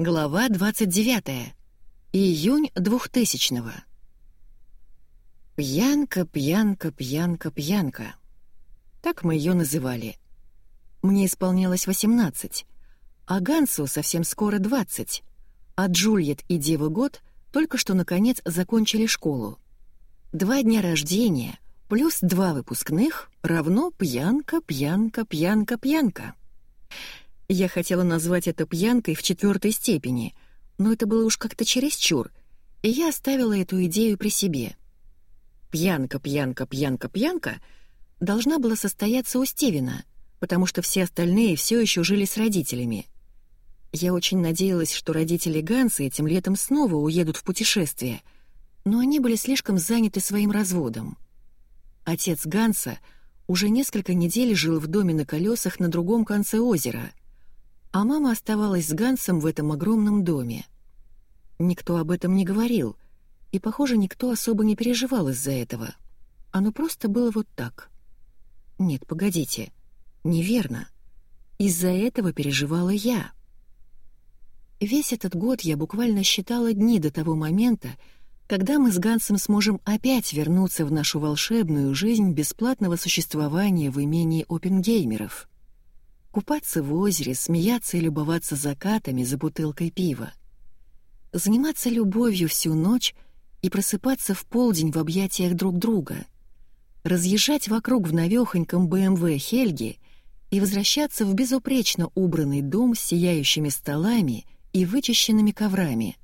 Глава 29. Июнь 2000-го. Пьянка, пьянка, пьянка, пьянка. Так мы ее называли. Мне исполнялось 18, а Гансу совсем скоро 20, а Джульет и Дева Год только что наконец закончили школу. Два дня рождения плюс два выпускных равно пьянка, пьянка, пьянка, пьянка. Я хотела назвать это пьянкой в четвертой степени, но это было уж как-то чересчур, и я оставила эту идею при себе. Пьянка, пьянка, пьянка, пьянка должна была состояться у Стивена, потому что все остальные все еще жили с родителями. Я очень надеялась, что родители Ганса этим летом снова уедут в путешествие, но они были слишком заняты своим разводом. Отец Ганса уже несколько недель жил в доме на колесах на другом конце озера, а мама оставалась с Гансом в этом огромном доме. Никто об этом не говорил, и, похоже, никто особо не переживал из-за этого. Оно просто было вот так. Нет, погодите, неверно. Из-за этого переживала я. Весь этот год я буквально считала дни до того момента, когда мы с Гансом сможем опять вернуться в нашу волшебную жизнь бесплатного существования в имении опенгеймеров. Купаться в озере, смеяться и любоваться закатами за бутылкой пива. Заниматься любовью всю ночь и просыпаться в полдень в объятиях друг друга. Разъезжать вокруг в навёхоньком БМВ Хельги и возвращаться в безупречно убранный дом с сияющими столами и вычищенными коврами.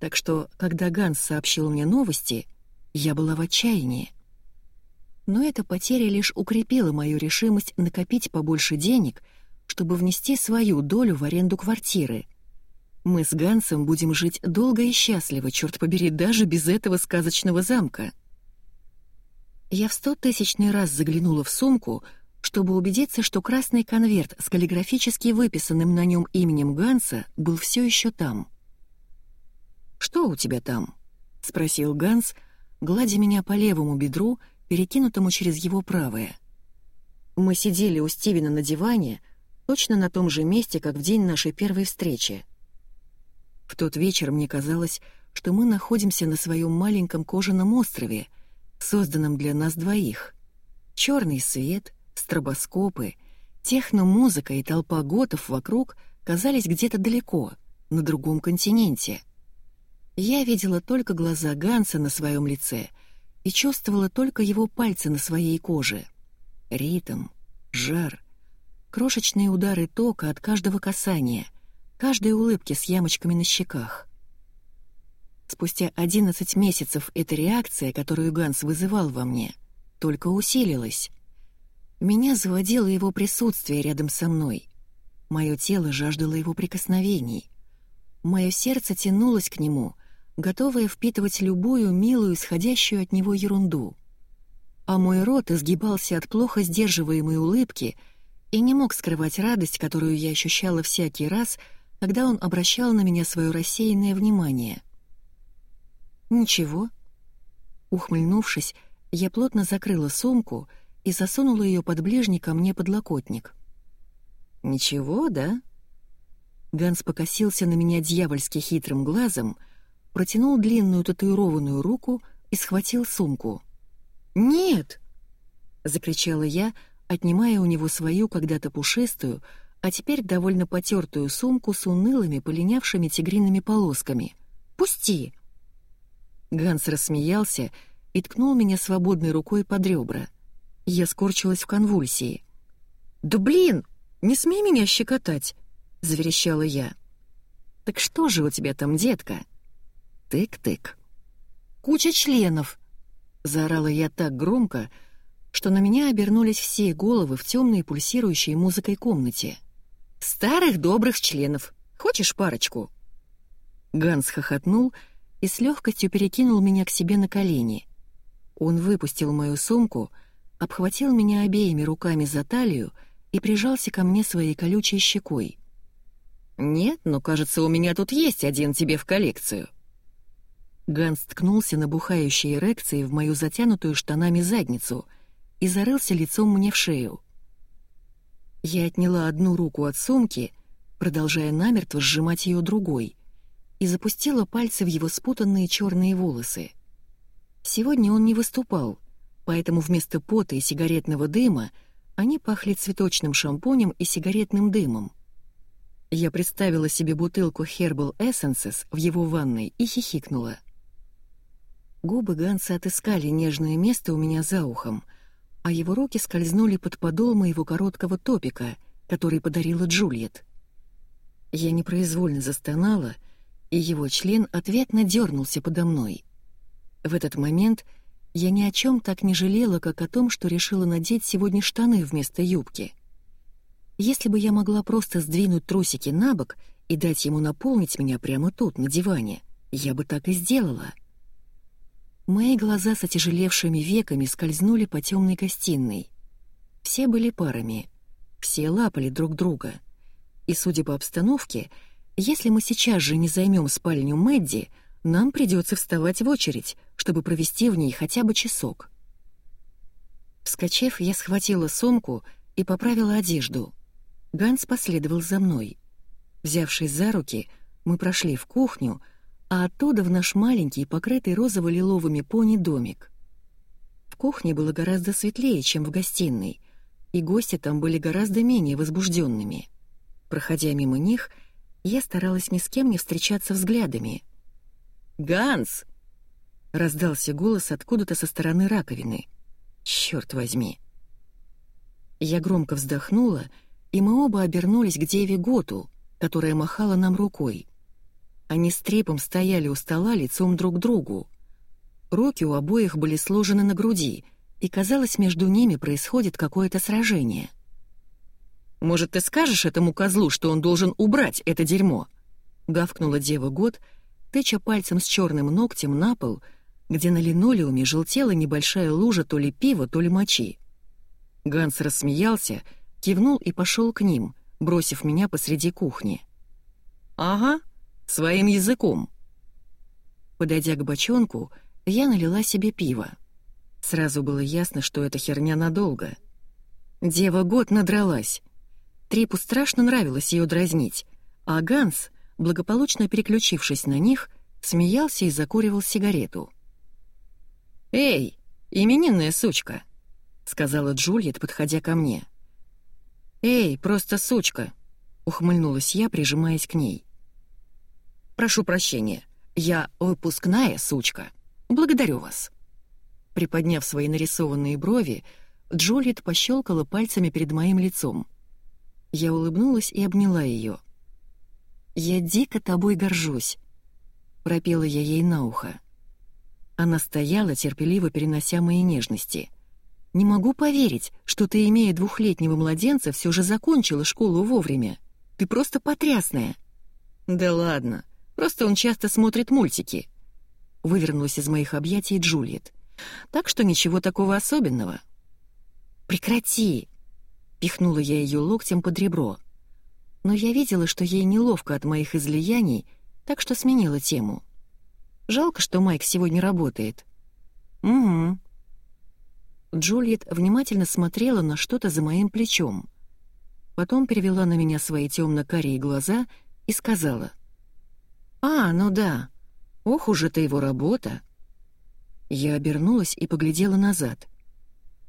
Так что, когда Ганс сообщил мне новости, я была в отчаянии но эта потеря лишь укрепила мою решимость накопить побольше денег, чтобы внести свою долю в аренду квартиры. Мы с Гансом будем жить долго и счастливо, черт побери, даже без этого сказочного замка. Я в стотысячный раз заглянула в сумку, чтобы убедиться, что красный конверт с каллиграфически выписанным на нем именем Ганса был все еще там. «Что у тебя там?» — спросил Ганс, гладя меня по левому бедру — перекинутому через его правое. Мы сидели у Стивена на диване, точно на том же месте, как в день нашей первой встречи. В тот вечер мне казалось, что мы находимся на своем маленьком кожаном острове, созданном для нас двоих. Черный свет, стробоскопы, техно-музыка и толпа готов вокруг казались где-то далеко, на другом континенте. Я видела только глаза Ганса на своем лице — и чувствовала только его пальцы на своей коже. Ритм, жар, крошечные удары тока от каждого касания, каждой улыбки с ямочками на щеках. Спустя 11 месяцев эта реакция, которую Ганс вызывал во мне, только усилилась. Меня заводило его присутствие рядом со мной. Мое тело жаждало его прикосновений. Мое сердце тянулось к нему — готовая впитывать любую милую, исходящую от него ерунду. А мой рот изгибался от плохо сдерживаемой улыбки и не мог скрывать радость, которую я ощущала всякий раз, когда он обращал на меня свое рассеянное внимание. «Ничего». Ухмыльнувшись, я плотно закрыла сумку и засунула ее под ближний ко мне подлокотник. «Ничего, да?» Ганс покосился на меня дьявольски хитрым глазом — протянул длинную татуированную руку и схватил сумку. «Нет!» — закричала я, отнимая у него свою когда-то пушистую, а теперь довольно потертую сумку с унылыми, полинявшими тигриными полосками. «Пусти!» Ганс рассмеялся и ткнул меня свободной рукой под ребра. Я скорчилась в конвульсии. «Да блин! Не смей меня щекотать!» — заверещала я. «Так что же у тебя там, детка?» Тык-тык. «Куча членов!» — заорала я так громко, что на меня обернулись все головы в темной пульсирующей музыкой комнате. «Старых добрых членов! Хочешь парочку?» Ганс хохотнул и с легкостью перекинул меня к себе на колени. Он выпустил мою сумку, обхватил меня обеими руками за талию и прижался ко мне своей колючей щекой. «Нет, но, кажется, у меня тут есть один тебе в коллекцию». Ганс ткнулся на бухающей эрекции в мою затянутую штанами задницу и зарылся лицом мне в шею. Я отняла одну руку от сумки, продолжая намертво сжимать ее другой, и запустила пальцы в его спутанные черные волосы. Сегодня он не выступал, поэтому вместо пота и сигаретного дыма они пахли цветочным шампунем и сигаретным дымом. Я представила себе бутылку Herbal Essences в его ванной и хихикнула. Губы Ганса отыскали нежное место у меня за ухом, а его руки скользнули под подол моего короткого топика, который подарила Джульет. Я непроизвольно застонала, и его член ответно дернулся подо мной. В этот момент я ни о чем так не жалела, как о том, что решила надеть сегодня штаны вместо юбки. Если бы я могла просто сдвинуть трусики на бок и дать ему наполнить меня прямо тут, на диване, я бы так и сделала. Мои глаза с отяжелевшими веками скользнули по темной гостиной. Все были парами, все лапали друг друга. И, судя по обстановке, если мы сейчас же не займем спальню Мэдди, нам придется вставать в очередь, чтобы провести в ней хотя бы часок. Вскочив, я схватила сумку и поправила одежду. Ганс последовал за мной. Взявшись за руки, мы прошли в кухню, а оттуда в наш маленький, покрытый розово-лиловыми пони домик. В кухне было гораздо светлее, чем в гостиной, и гости там были гораздо менее возбужденными. Проходя мимо них, я старалась ни с кем не встречаться взглядами — «Ганс!» — раздался голос откуда-то со стороны раковины. «Чёрт возьми!» Я громко вздохнула, и мы оба обернулись к Деве Готу, которая махала нам рукой. Они с трепом стояли у стола лицом друг к другу. Руки у обоих были сложены на груди, и, казалось, между ними происходит какое-то сражение. «Может, ты скажешь этому козлу, что он должен убрать это дерьмо?» — гавкнула Дева Гот — тыча пальцем с черным ногтем на пол, где на линолеуме желтела небольшая лужа то ли пива, то ли мочи. Ганс рассмеялся, кивнул и пошел к ним, бросив меня посреди кухни. «Ага, своим языком». Подойдя к бочонку, я налила себе пиво. Сразу было ясно, что эта херня надолго. Дева год надралась. Трипу страшно нравилось ее дразнить, а Ганс, благополучно переключившись на них, смеялся и закуривал сигарету. «Эй, именинная сучка!» — сказала Джульет, подходя ко мне. «Эй, просто сучка!» — ухмыльнулась я, прижимаясь к ней. «Прошу прощения, я выпускная сучка. Благодарю вас». Приподняв свои нарисованные брови, Джульет пощелкала пальцами перед моим лицом. Я улыбнулась и обняла ее. «Я дико тобой горжусь», — пропела я ей на ухо. Она стояла, терпеливо перенося мои нежности. «Не могу поверить, что ты, имея двухлетнего младенца, все же закончила школу вовремя. Ты просто потрясная». «Да ладно, просто он часто смотрит мультики», — вывернулась из моих объятий Джульет. «Так что ничего такого особенного». «Прекрати!» — пихнула я ее локтем под ребро но я видела, что ей неловко от моих излияний, так что сменила тему. Жалко, что Майк сегодня работает. Угу. Джульет внимательно смотрела на что-то за моим плечом. Потом перевела на меня свои темно-карие глаза и сказала. «А, ну да. Ох уж это его работа!» Я обернулась и поглядела назад.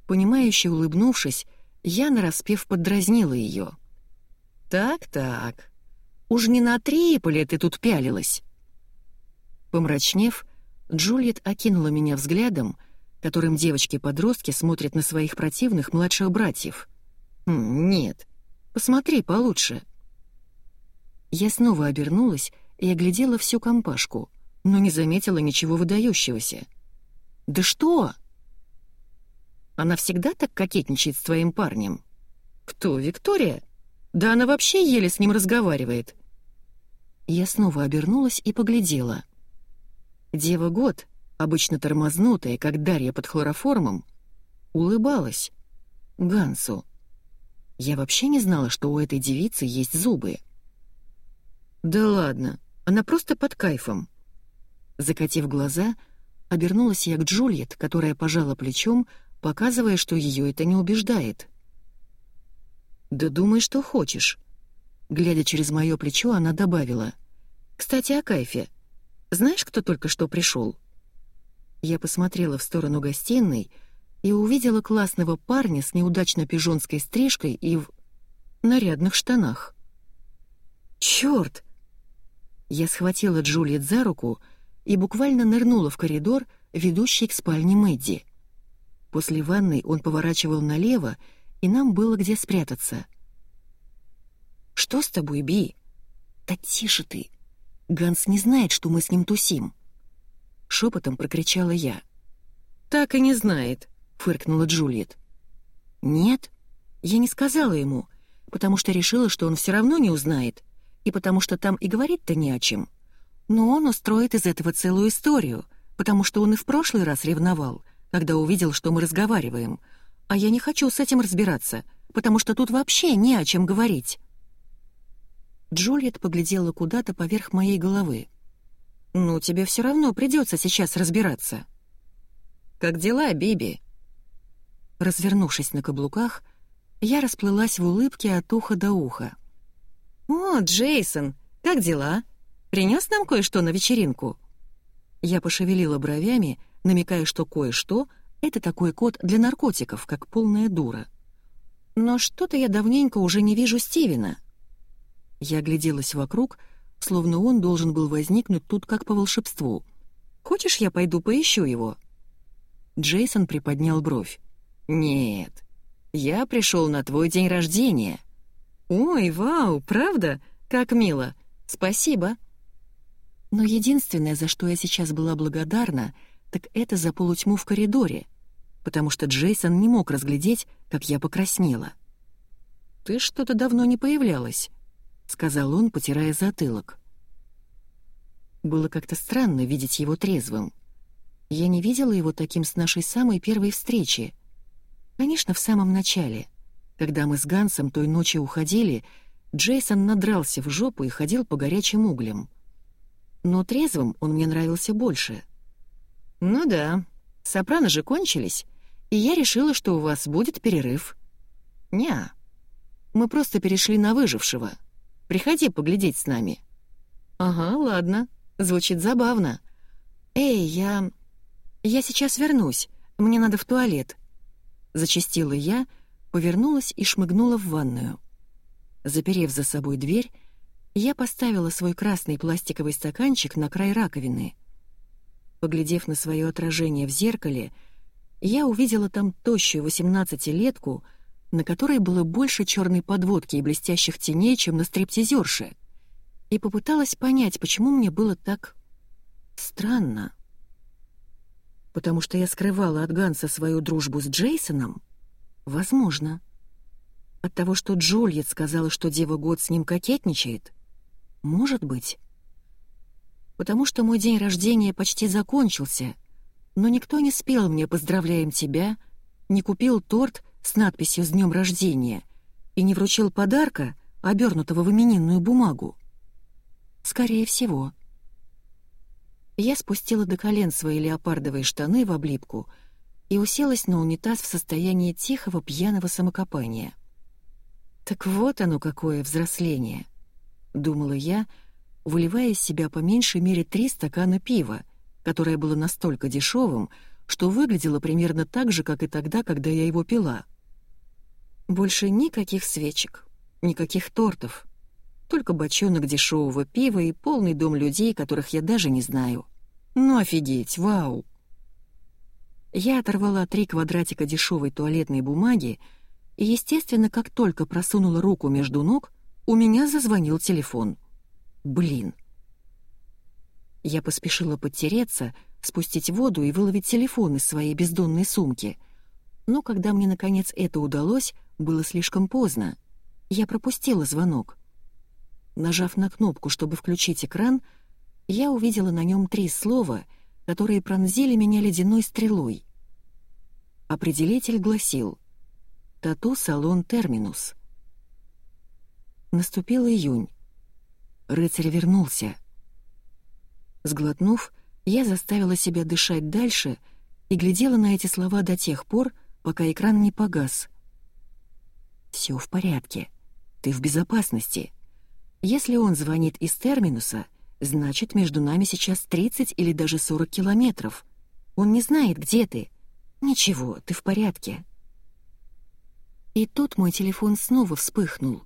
Понимающе улыбнувшись, я нараспев поддразнила ее. «Так-так, уж не на Триполе ты тут пялилась». Помрачнев, Джульет окинула меня взглядом, которым девочки-подростки смотрят на своих противных младших братьев. «Нет, посмотри получше». Я снова обернулась и оглядела всю компашку, но не заметила ничего выдающегося. «Да что?» «Она всегда так кокетничает с твоим парнем?» «Кто, Виктория?» Да она вообще еле с ним разговаривает. Я снова обернулась и поглядела. Дева Год, обычно тормознутая, как Дарья под хлороформом, улыбалась. Гансу. Я вообще не знала, что у этой девицы есть зубы. Да ладно, она просто под кайфом. Закатив глаза, обернулась я к Джульет, которая пожала плечом, показывая, что ее это не убеждает. «Да думай, что хочешь». Глядя через мое плечо, она добавила. «Кстати, о кайфе. Знаешь, кто только что пришел? Я посмотрела в сторону гостиной и увидела классного парня с неудачно пижонской стрижкой и в нарядных штанах. «Чёрт!» Я схватила Джульет за руку и буквально нырнула в коридор, ведущий к спальне Мэдди. После ванной он поворачивал налево, и нам было где спрятаться. «Что с тобой, Би?» «Да тише ты! Ганс не знает, что мы с ним тусим!» Шепотом прокричала я. «Так и не знает», — фыркнула Джульет. «Нет, я не сказала ему, потому что решила, что он все равно не узнает, и потому что там и говорить-то не о чем. Но он устроит из этого целую историю, потому что он и в прошлый раз ревновал, когда увидел, что мы разговариваем. А я не хочу с этим разбираться, потому что тут вообще не о чем говорить». Джульет поглядела куда-то поверх моей головы. «Ну, тебе все равно придется сейчас разбираться». «Как дела, Биби?» Развернувшись на каблуках, я расплылась в улыбке от уха до уха. «О, Джейсон, как дела? Принес нам кое-что на вечеринку?» Я пошевелила бровями, намекая, что кое-что — это такой код для наркотиков, как полная дура. Но что-то я давненько уже не вижу Стивена. Я огляделась вокруг, словно он должен был возникнуть тут как по волшебству. «Хочешь, я пойду поищу его?» Джейсон приподнял бровь. «Нет, я пришел на твой день рождения». «Ой, вау, правда? Как мило. Спасибо». Но единственное, за что я сейчас была благодарна, так это за полутьму в коридоре, потому что Джейсон не мог разглядеть, как я покраснела. «Ты что-то давно не появлялась», — сказал он, потирая затылок. Было как-то странно видеть его трезвым. Я не видела его таким с нашей самой первой встречи. Конечно, в самом начале. Когда мы с Гансом той ночью уходили, Джейсон надрался в жопу и ходил по горячим углям. Но трезвым он мне нравился больше. «Ну да, сопрано же кончились, и я решила, что у вас будет перерыв». «Ня, мы просто перешли на выжившего». Приходи поглядеть с нами». «Ага, ладно. Звучит забавно. Эй, я... Я сейчас вернусь. Мне надо в туалет». Зачастила я, повернулась и шмыгнула в ванную. Заперев за собой дверь, я поставила свой красный пластиковый стаканчик на край раковины. Поглядев на свое отражение в зеркале, я увидела там тощую восемнадцатилетку — на которой было больше черной подводки и блестящих теней, чем на стриптизерше, и попыталась понять, почему мне было так странно. Потому что я скрывала от Ганса свою дружбу с Джейсоном? Возможно. От того, что Джульет сказала, что Дева Год с ним кокетничает? Может быть. Потому что мой день рождения почти закончился, но никто не спел мне «Поздравляем тебя», не купил торт с надписью «С днем рождения» и не вручил подарка, обернутого в именинную бумагу? Скорее всего. Я спустила до колен свои леопардовые штаны в облипку и уселась на унитаз в состоянии тихого пьяного самокопания. «Так вот оно какое взросление!» — думала я, выливая из себя по меньшей мере три стакана пива, которое было настолько дешевым, что выглядело примерно так же, как и тогда, когда я его пила — больше никаких свечек, никаких тортов. Только бочонок дешевого пива и полный дом людей, которых я даже не знаю. Ну офигеть, вау! Я оторвала три квадратика дешевой туалетной бумаги, и, естественно, как только просунула руку между ног, у меня зазвонил телефон. Блин. Я поспешила подтереться, спустить воду и выловить телефон из своей бездонной сумки. Но когда мне, наконец, это удалось, было слишком поздно. Я пропустила звонок. Нажав на кнопку, чтобы включить экран, я увидела на нем три слова, которые пронзили меня ледяной стрелой. Определитель гласил «Тату-салон Терминус». Наступил июнь. Рыцарь вернулся. Сглотнув, я заставила себя дышать дальше и глядела на эти слова до тех пор, пока экран не погас — «Все в порядке. Ты в безопасности. Если он звонит из терминуса, значит, между нами сейчас 30 или даже 40 километров. Он не знает, где ты. Ничего, ты в порядке. И тут мой телефон снова вспыхнул.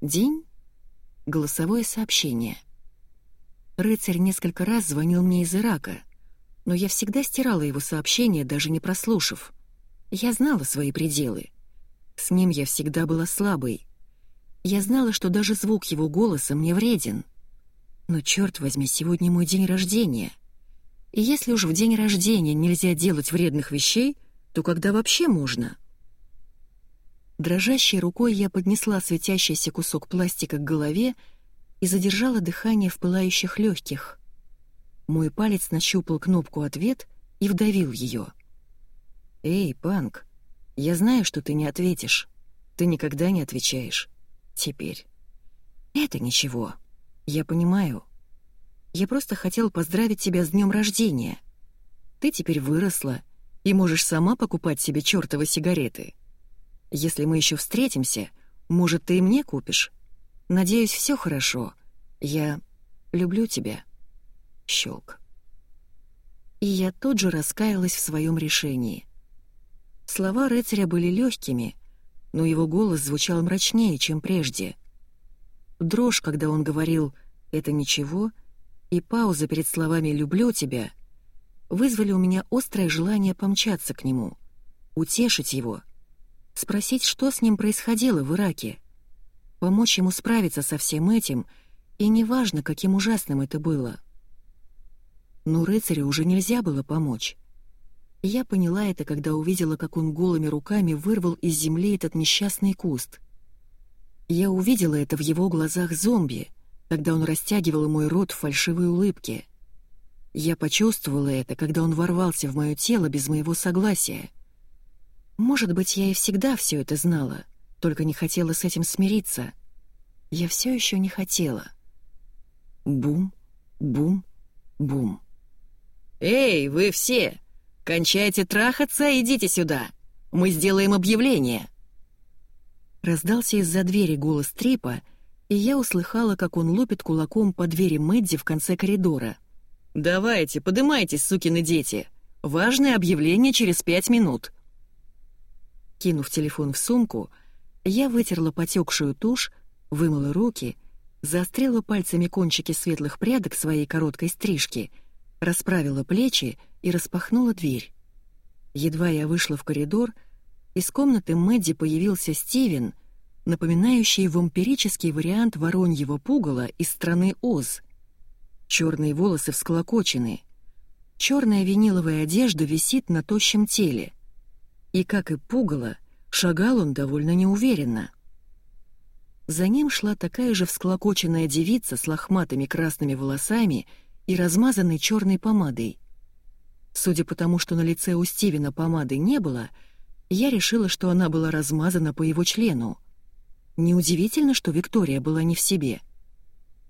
День? Голосовое сообщение. Рыцарь несколько раз звонил мне из Ирака, но я всегда стирала его сообщения, даже не прослушав. Я знала свои пределы. С ним я всегда была слабой. Я знала, что даже звук его голоса мне вреден. Но, черт возьми, сегодня мой день рождения. И если уж в день рождения нельзя делать вредных вещей, то когда вообще можно? Дрожащей рукой я поднесла светящийся кусок пластика к голове и задержала дыхание в пылающих легких. Мой палец нащупал кнопку «Ответ» и вдавил ее. «Эй, Панк, я знаю, что ты не ответишь. Ты никогда не отвечаешь. Теперь. Это ничего. Я понимаю. Я просто хотел поздравить тебя с днем рождения. Ты теперь выросла и можешь сама покупать себе чертовы сигареты. Если мы еще встретимся, может, ты и мне купишь? Надеюсь, все хорошо. Я люблю тебя. Щелк. И я тут же раскаялась в своем решении. Слова рыцаря были легкими, но его голос звучал мрачнее, чем прежде. Дрожь, когда он говорил «это ничего», и пауза перед словами «люблю тебя» вызвали у меня острое желание помчаться к нему, утешить его, спросить, что с ним происходило в Ираке, помочь ему справиться со всем этим, и неважно, каким ужасным это было. Но рыцарю уже нельзя было помочь. Я поняла это, когда увидела, как он голыми руками вырвал из земли этот несчастный куст. Я увидела это в его глазах зомби, когда он растягивал мой рот в фальшивой улыбке. Я почувствовала это, когда он ворвался в мое тело без моего согласия. Может быть, я и всегда все это знала, только не хотела с этим смириться. Я все еще не хотела. Бум, бум, бум. «Эй, вы все! «Кончайте трахаться, идите сюда! Мы сделаем объявление!» Раздался из-за двери голос Трипа, и я услыхала, как он лупит кулаком по двери Мэдди в конце коридора. «Давайте, подымайтесь, сукины дети! Важное объявление через пять минут!» Кинув телефон в сумку, я вытерла потекшую тушь, вымыла руки, заострила пальцами кончики светлых прядок своей короткой стрижки, расправила плечи и распахнула дверь. Едва я вышла в коридор, из комнаты Мэдди появился Стивен, напоминающий вампирический вариант вороньего пугала из страны Оз. Черные волосы всколокочены. Черная виниловая одежда висит на тощем теле. И, как и пугало, шагал он довольно неуверенно. За ним шла такая же всклокоченная девица с лохматыми красными волосами и размазанной черной помадой. Судя по тому, что на лице у Стивена помады не было, я решила, что она была размазана по его члену. Неудивительно, что Виктория была не в себе.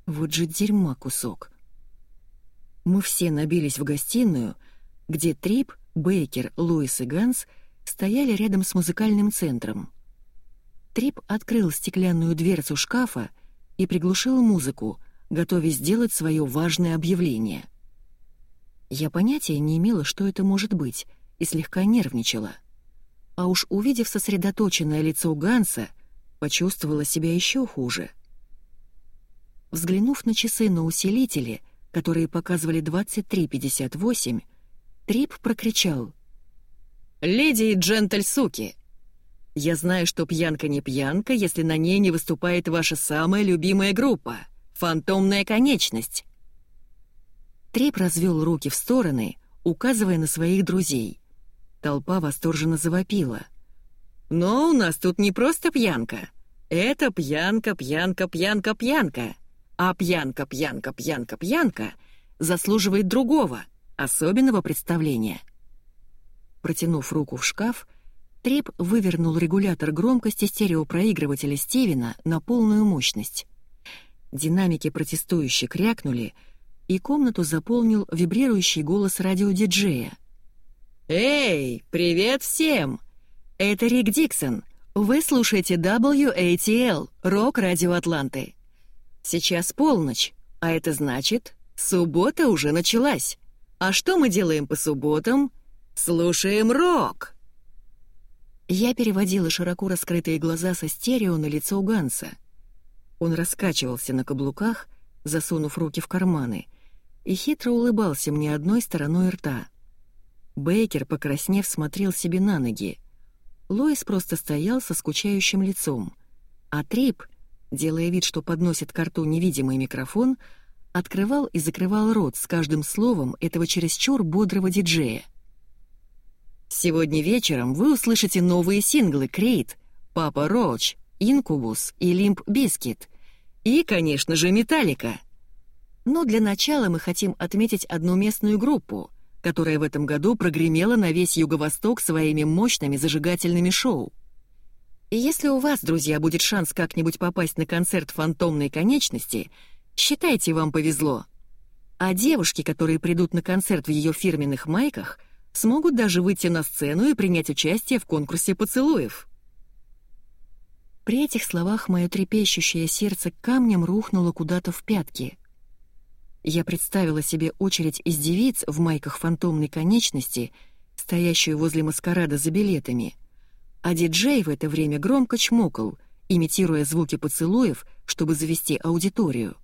Вот же дерьма кусок. Мы все набились в гостиную, где Трип, Бейкер, Луис и Ганс стояли рядом с музыкальным центром. Трип открыл стеклянную дверцу шкафа и приглушил музыку, готовясь сделать свое важное объявление. Я понятия не имела, что это может быть, и слегка нервничала. А уж увидев сосредоточенное лицо Ганса, почувствовала себя еще хуже. Взглянув на часы на усилителе, которые показывали 23.58, Трип прокричал. «Леди и джентль суки! Я знаю, что пьянка не пьянка, если на ней не выступает ваша самая любимая группа — «Фантомная конечность». Треп развел руки в стороны, указывая на своих друзей. Толпа восторженно завопила. «Но у нас тут не просто пьянка. Это пьянка, пьянка, пьянка, пьянка. А пьянка, пьянка, пьянка, пьянка заслуживает другого, особенного представления». Протянув руку в шкаф, Треп вывернул регулятор громкости стереопроигрывателя Стивена на полную мощность. Динамики протестующе крякнули — и комнату заполнил вибрирующий голос радиодиджея. «Эй, привет всем! Это Рик Диксон. Вы слушаете WATL, рок-радио Атланты. Сейчас полночь, а это значит, суббота уже началась. А что мы делаем по субботам? Слушаем рок!» Я переводила широко раскрытые глаза со стерео на лицо Ганса. Он раскачивался на каблуках, засунув руки в карманы, и хитро улыбался мне одной стороной рта. Бейкер, покраснев, смотрел себе на ноги. Лоис просто стоял со скучающим лицом, а Трип, делая вид, что подносит к рту невидимый микрофон, открывал и закрывал рот с каждым словом этого чересчур бодрого диджея. Сегодня вечером вы услышите новые синглы «Creed», «Papa Roach», «Incubus» и «Limp Bizkit». И, конечно же, «Metallica». Но для начала мы хотим отметить одну местную группу, которая в этом году прогремела на весь Юго-Восток своими мощными зажигательными шоу. И если у вас, друзья, будет шанс как-нибудь попасть на концерт фантомной конечности, считайте, вам повезло. А девушки, которые придут на концерт в ее фирменных майках, смогут даже выйти на сцену и принять участие в конкурсе поцелуев. При этих словах мое трепещущее сердце камнем рухнуло куда-то в пятки. Я представила себе очередь из девиц в майках фантомной конечности, стоящую возле маскарада за билетами — а диджей в это время громко чмокал, имитируя звуки поцелуев, чтобы завести аудиторию.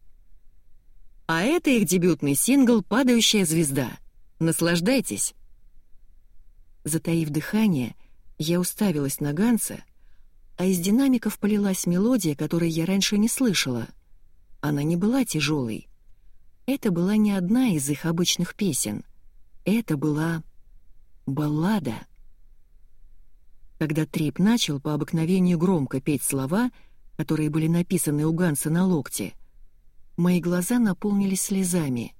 А это их дебютный сингл «Падающая звезда». Наслаждайтесь. Затаив дыхание, я уставилась на Ганса, а из динамиков полилась мелодия, которой я раньше не слышала. Она не была тяжелой. Это была не одна из их обычных песен. Это была баллада. Когда Трип начал по обыкновению громко петь слова, которые были написаны у Ганса на локте, мои глаза наполнились слезами.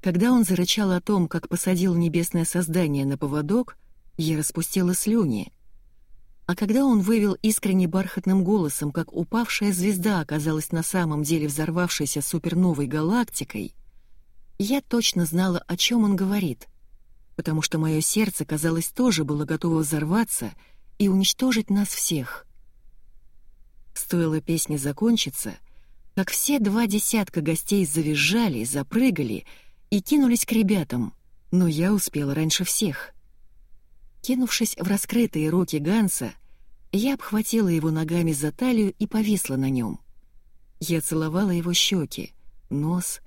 Когда он зарычал о том, как посадил небесное создание на поводок, я распустила слюни. А когда он вывел искренне бархатным голосом, как упавшая звезда оказалась на самом деле взорвавшейся суперновой галактикой, я точно знала, о чем он говорит потому что мое сердце, казалось, тоже было готово взорваться и уничтожить нас всех. Стоило песне закончиться, как все два десятка гостей завизжали, запрыгали и кинулись к ребятам, но я успела раньше всех. Кинувшись в раскрытые руки Ганса, я обхватила его ногами за талию и повисла на нем. Я целовала его щеки, нос,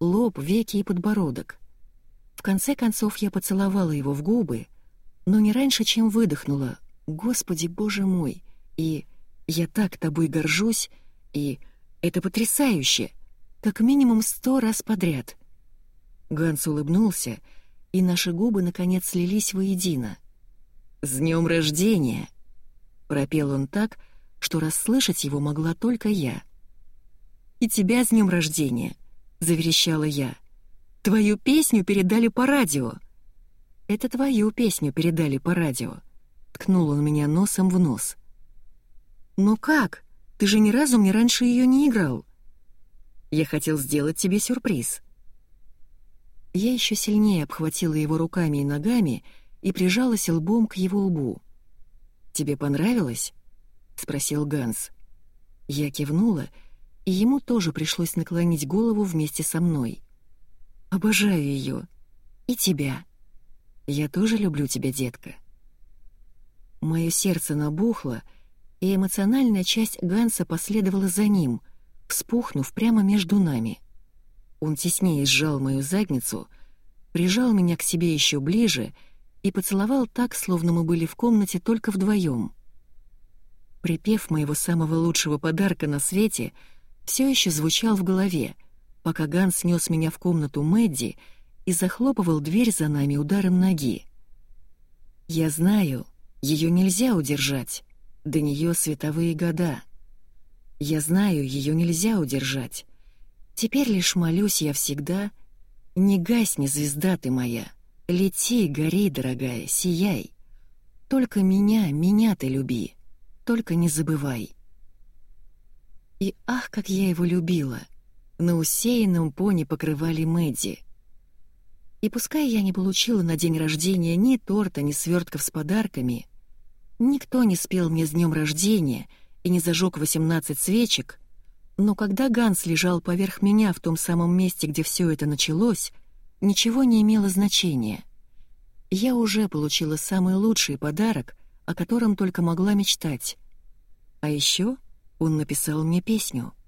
лоб, веки и подбородок — в конце концов я поцеловала его в губы, но не раньше, чем выдохнула «Господи, Боже мой!» и «Я так тобой горжусь!» и «Это потрясающе!» как минимум сто раз подряд. Ганс улыбнулся, и наши губы наконец слились воедино. «С днем рождения!» — пропел он так, что расслышать его могла только я. «И тебя с днем рождения!» — заверещала я. Твою песню передали по радио». «Это твою песню передали по радио», — ткнул он меня носом в нос. «Но как? Ты же ни разу мне раньше ее не играл». «Я хотел сделать тебе сюрприз». Я еще сильнее обхватила его руками и ногами и прижалась лбом к его лбу. «Тебе понравилось?» — спросил Ганс. Я кивнула, и ему тоже пришлось наклонить голову вместе со мной. Обожаю ее. И тебя. Я тоже люблю тебя, детка. Мое сердце набухло, и эмоциональная часть Ганса последовала за ним, вспухнув прямо между нами. Он теснее сжал мою задницу, прижал меня к себе еще ближе и поцеловал так, словно мы были в комнате только вдвоем. Припев моего самого лучшего подарка на свете все еще звучал в голове — пока Ганс нес меня в комнату Мэдди и захлопывал дверь за нами ударом ноги. Я знаю, ее нельзя удержать, до нее световые года. Я знаю, ее нельзя удержать. Теперь лишь молюсь я всегда, не гасни, звезда ты моя, лети, гори, дорогая, сияй. Только меня, меня ты люби, только не забывай. И ах, как я его любила — на усеянном пони покрывали Мэдди. И пускай я не получила на день рождения ни торта, ни свертков с подарками, никто не спел мне с днем рождения и не зажег 18 свечек, Но когда Ганс лежал поверх меня в том самом месте, где все это началось, ничего не имело значения. Я уже получила самый лучший подарок, о котором только могла мечтать. А еще он написал мне песню —